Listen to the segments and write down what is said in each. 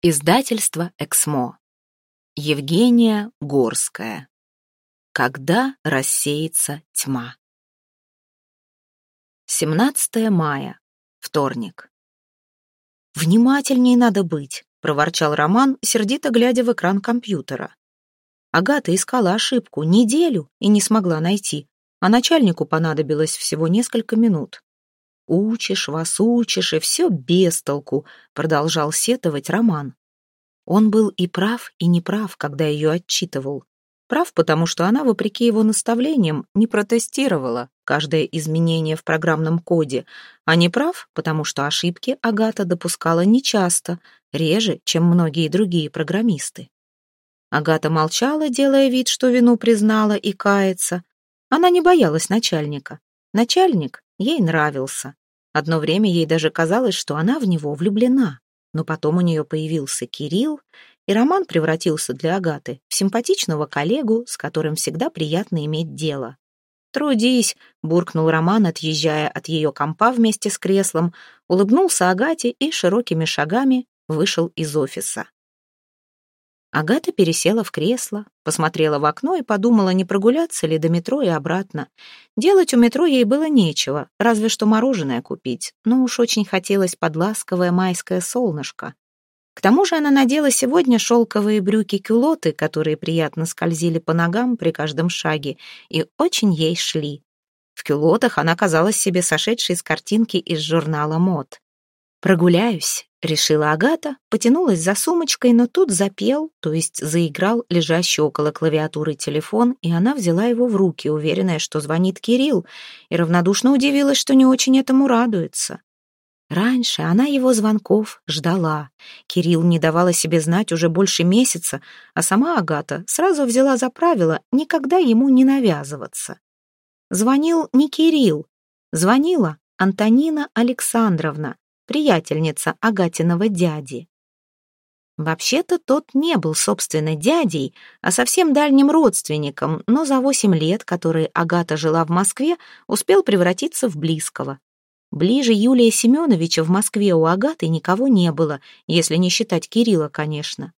Издательство «Эксмо». Евгения Горская. Когда рассеется тьма. 17 мая. Вторник. «Внимательней надо быть», — проворчал Роман, сердито глядя в экран компьютера. Агата искала ошибку неделю и не смогла найти, а начальнику понадобилось всего несколько минут. «Учишь вас, учишь, и все без толку», — продолжал сетовать Роман. Он был и прав, и неправ, когда ее отчитывал. Прав, потому что она, вопреки его наставлениям, не протестировала каждое изменение в программном коде, а не прав, потому что ошибки Агата допускала нечасто, реже, чем многие другие программисты. Агата молчала, делая вид, что вину признала и кается. Она не боялась начальника. Начальник ей нравился. Одно время ей даже казалось, что она в него влюблена. Но потом у нее появился Кирилл, и Роман превратился для Агаты в симпатичного коллегу, с которым всегда приятно иметь дело. «Трудись», — буркнул Роман, отъезжая от ее компа вместе с креслом, улыбнулся Агате и широкими шагами вышел из офиса. Агата пересела в кресло, посмотрела в окно и подумала, не прогуляться ли до метро и обратно. Делать у метро ей было нечего, разве что мороженое купить, но уж очень хотелось под ласковое майское солнышко. К тому же она надела сегодня шелковые брюки-кюлоты, которые приятно скользили по ногам при каждом шаге, и очень ей шли. В кюлотах она казалась себе сошедшей с картинки из журнала мод. «Прогуляюсь», — решила Агата, потянулась за сумочкой, но тут запел, то есть заиграл лежащий около клавиатуры телефон, и она взяла его в руки, уверенная, что звонит Кирилл, и равнодушно удивилась, что не очень этому радуется. Раньше она его звонков ждала. Кирилл не давала себе знать уже больше месяца, а сама Агата сразу взяла за правило никогда ему не навязываться. Звонил не Кирилл, звонила Антонина Александровна, приятельница Агатиного дяди. Вообще-то тот не был, собственно, дядей, а совсем дальним родственником, но за восемь лет, которые Агата жила в Москве, успел превратиться в близкого. Ближе Юлия Семеновича в Москве у Агаты никого не было, если не считать Кирилла, конечно.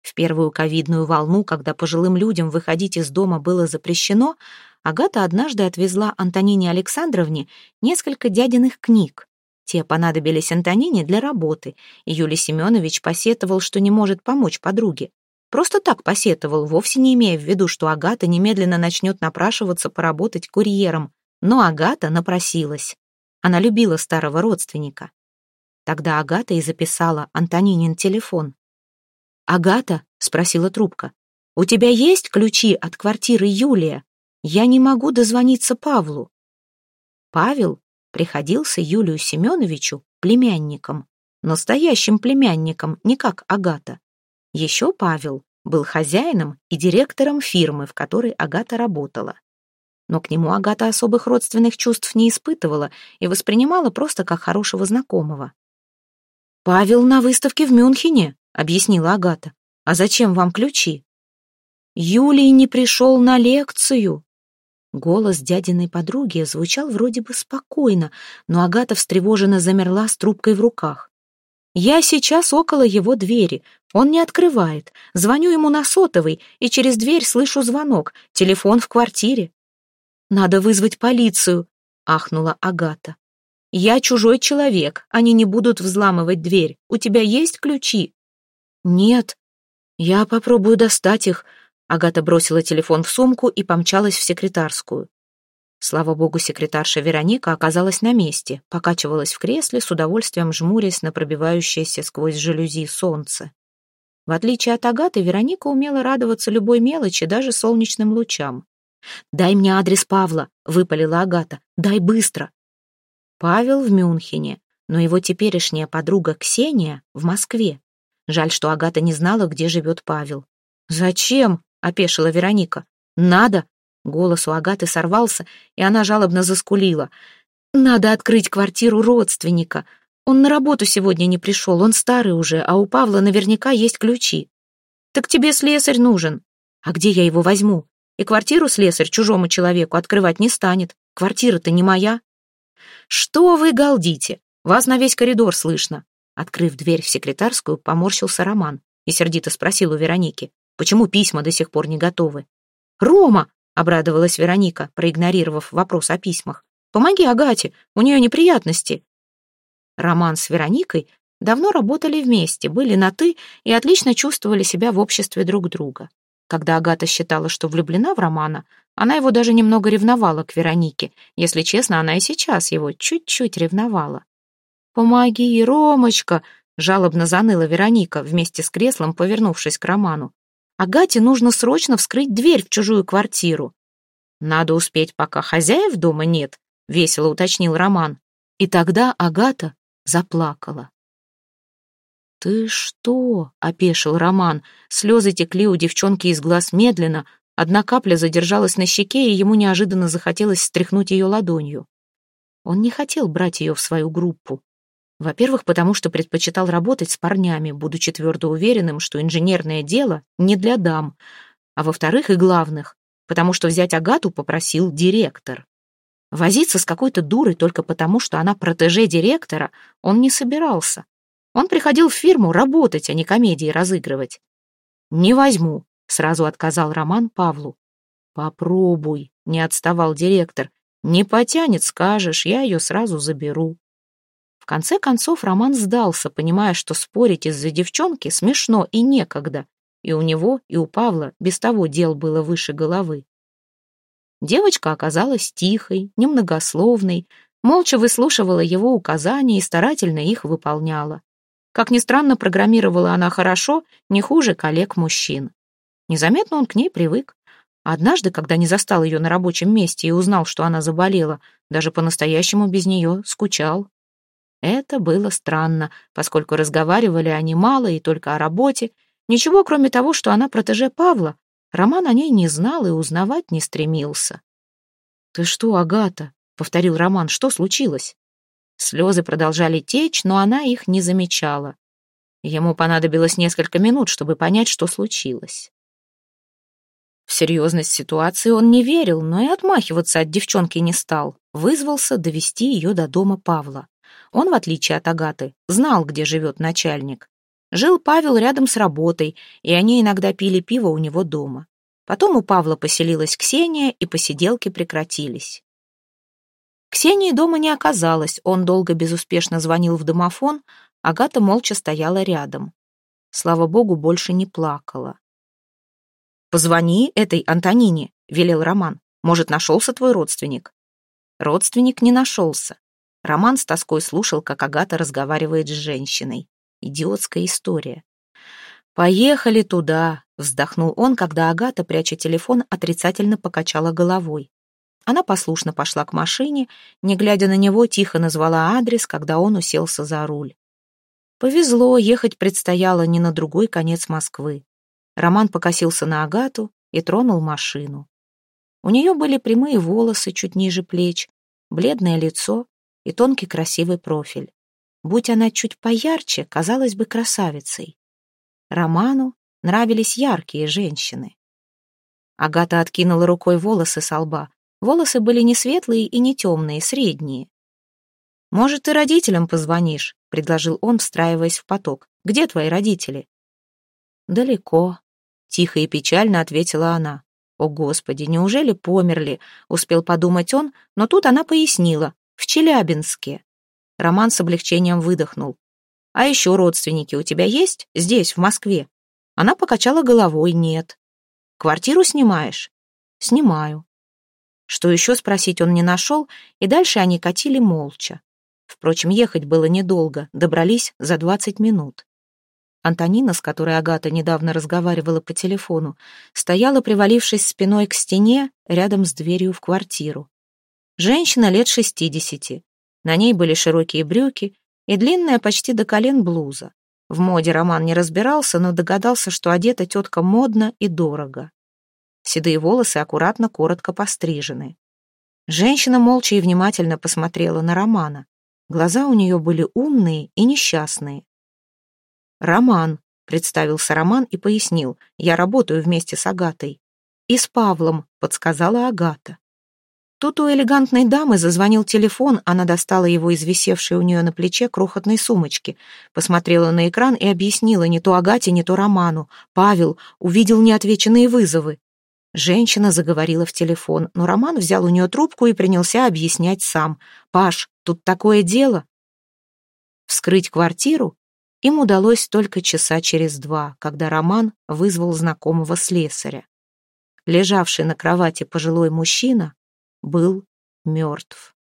В первую ковидную волну, когда пожилым людям выходить из дома было запрещено, Агата однажды отвезла Антонине Александровне несколько дядиных книг. Те понадобились Антонине для работы, и Юлий Семенович посетовал, что не может помочь подруге. Просто так посетовал, вовсе не имея в виду, что Агата немедленно начнет напрашиваться поработать курьером. Но Агата напросилась. Она любила старого родственника. Тогда Агата и записала Антонинин телефон. «Агата?» — спросила трубка. «У тебя есть ключи от квартиры Юлия? Я не могу дозвониться Павлу». Павел приходился Юлию Семеновичу племянником, настоящим племянником, не как Агата. Еще Павел был хозяином и директором фирмы, в которой Агата работала. Но к нему Агата особых родственных чувств не испытывала и воспринимала просто как хорошего знакомого. «Павел на выставке в Мюнхене», — объяснила Агата. «А зачем вам ключи?» «Юлий не пришел на лекцию», Голос дядиной подруги звучал вроде бы спокойно, но Агата встревоженно замерла с трубкой в руках. «Я сейчас около его двери. Он не открывает. Звоню ему на сотовый, и через дверь слышу звонок. Телефон в квартире». «Надо вызвать полицию», — ахнула Агата. «Я чужой человек. Они не будут взламывать дверь. У тебя есть ключи?» «Нет. Я попробую достать их», Агата бросила телефон в сумку и помчалась в секретарскую. Слава богу, секретарша Вероника оказалась на месте, покачивалась в кресле, с удовольствием жмурясь на пробивающееся сквозь жалюзи солнце. В отличие от Агаты, Вероника умела радоваться любой мелочи, даже солнечным лучам. «Дай мне адрес Павла», — выпалила Агата. «Дай быстро». Павел в Мюнхене, но его теперешняя подруга Ксения в Москве. Жаль, что Агата не знала, где живет Павел. «Зачем?» Опешила Вероника. «Надо!» Голос у Агаты сорвался, и она жалобно заскулила. «Надо открыть квартиру родственника. Он на работу сегодня не пришел, он старый уже, а у Павла наверняка есть ключи. Так тебе слесарь нужен. А где я его возьму? И квартиру слесарь чужому человеку открывать не станет. Квартира-то не моя». «Что вы галдите? Вас на весь коридор слышно. Открыв дверь в секретарскую, поморщился Роман и сердито спросил у Вероники, почему письма до сих пор не готовы. «Рома!» — обрадовалась Вероника, проигнорировав вопрос о письмах. «Помоги Агате, у нее неприятности». Роман с Вероникой давно работали вместе, были на «ты» и отлично чувствовали себя в обществе друг друга. Когда Агата считала, что влюблена в Романа, она его даже немного ревновала к Веронике. Если честно, она и сейчас его чуть-чуть ревновала. «Помоги, Ромочка!» — жалобно заныла Вероника, вместе с креслом повернувшись к Роману. «Агате нужно срочно вскрыть дверь в чужую квартиру». «Надо успеть, пока хозяев дома нет», — весело уточнил Роман. И тогда Агата заплакала. «Ты что?» — опешил Роман. Слезы текли у девчонки из глаз медленно, одна капля задержалась на щеке, и ему неожиданно захотелось стряхнуть ее ладонью. Он не хотел брать ее в свою группу. Во-первых, потому что предпочитал работать с парнями, будучи твердо уверенным, что инженерное дело не для дам. А во-вторых, и главных, потому что взять Агату попросил директор. Возиться с какой-то дурой только потому, что она протеже директора, он не собирался. Он приходил в фирму работать, а не комедии разыгрывать. «Не возьму», — сразу отказал Роман Павлу. «Попробуй», — не отставал директор. «Не потянет, скажешь, я ее сразу заберу». Конце концов Роман сдался, понимая, что спорить из-за девчонки смешно и некогда, и у него, и у Павла без того дел было выше головы. Девочка оказалась тихой, немногословной, молча выслушивала его указания и старательно их выполняла. Как ни странно, программировала она хорошо, не хуже коллег-мужчин. Незаметно он к ней привык. Однажды, когда не застал ее на рабочем месте и узнал, что она заболела, даже по-настоящему без нее скучал. Это было странно, поскольку разговаривали они мало и только о работе. Ничего, кроме того, что она протеже Павла. Роман о ней не знал и узнавать не стремился. «Ты что, Агата?» — повторил Роман. «Что случилось?» Слезы продолжали течь, но она их не замечала. Ему понадобилось несколько минут, чтобы понять, что случилось. В серьезность ситуации он не верил, но и отмахиваться от девчонки не стал. Вызвался довести ее до дома Павла. Он, в отличие от Агаты, знал, где живет начальник. Жил Павел рядом с работой, и они иногда пили пиво у него дома. Потом у Павла поселилась Ксения, и посиделки прекратились. Ксении дома не оказалось, он долго безуспешно звонил в домофон, Агата молча стояла рядом. Слава богу, больше не плакала. «Позвони этой Антонине», — велел Роман. «Может, нашелся твой родственник?» Родственник не нашелся. Роман с тоской слушал, как Агата разговаривает с женщиной. Идиотская история. «Поехали туда», — вздохнул он, когда Агата, пряча телефон, отрицательно покачала головой. Она послушно пошла к машине, не глядя на него, тихо назвала адрес, когда он уселся за руль. Повезло, ехать предстояло не на другой конец Москвы. Роман покосился на Агату и тронул машину. У нее были прямые волосы чуть ниже плеч, бледное лицо, и тонкий красивый профиль. Будь она чуть поярче, казалась бы красавицей. Роману нравились яркие женщины. Агата откинула рукой волосы со лба. Волосы были не светлые и не темные, средние. «Может, ты родителям позвонишь?» — предложил он, встраиваясь в поток. «Где твои родители?» «Далеко», — тихо и печально ответила она. «О, Господи, неужели померли?» — успел подумать он, но тут она пояснила. В Челябинске. Роман с облегчением выдохнул. А еще родственники у тебя есть? Здесь, в Москве? Она покачала головой. Нет. Квартиру снимаешь? Снимаю. Что еще спросить он не нашел, и дальше они катили молча. Впрочем, ехать было недолго, добрались за двадцать минут. Антонина, с которой Агата недавно разговаривала по телефону, стояла, привалившись спиной к стене, рядом с дверью в квартиру. Женщина лет шестидесяти. На ней были широкие брюки и длинная почти до колен блуза. В моде Роман не разбирался, но догадался, что одета тетка модно и дорого. Седые волосы аккуратно, коротко пострижены. Женщина молча и внимательно посмотрела на Романа. Глаза у нее были умные и несчастные. «Роман», — представился Роман и пояснил, «я работаю вместе с Агатой». «И с Павлом», — подсказала Агата. Тут у элегантной дамы зазвонил телефон, она достала его из висевшей у нее на плече крохотной сумочки, посмотрела на экран и объяснила не то Агате, не то Роману. Павел увидел неотвеченные вызовы. Женщина заговорила в телефон, но Роман взял у нее трубку и принялся объяснять сам. «Паш, тут такое дело». Вскрыть квартиру им удалось только часа через два, когда Роман вызвал знакомого слесаря. Лежавший на кровати пожилой мужчина был мертв.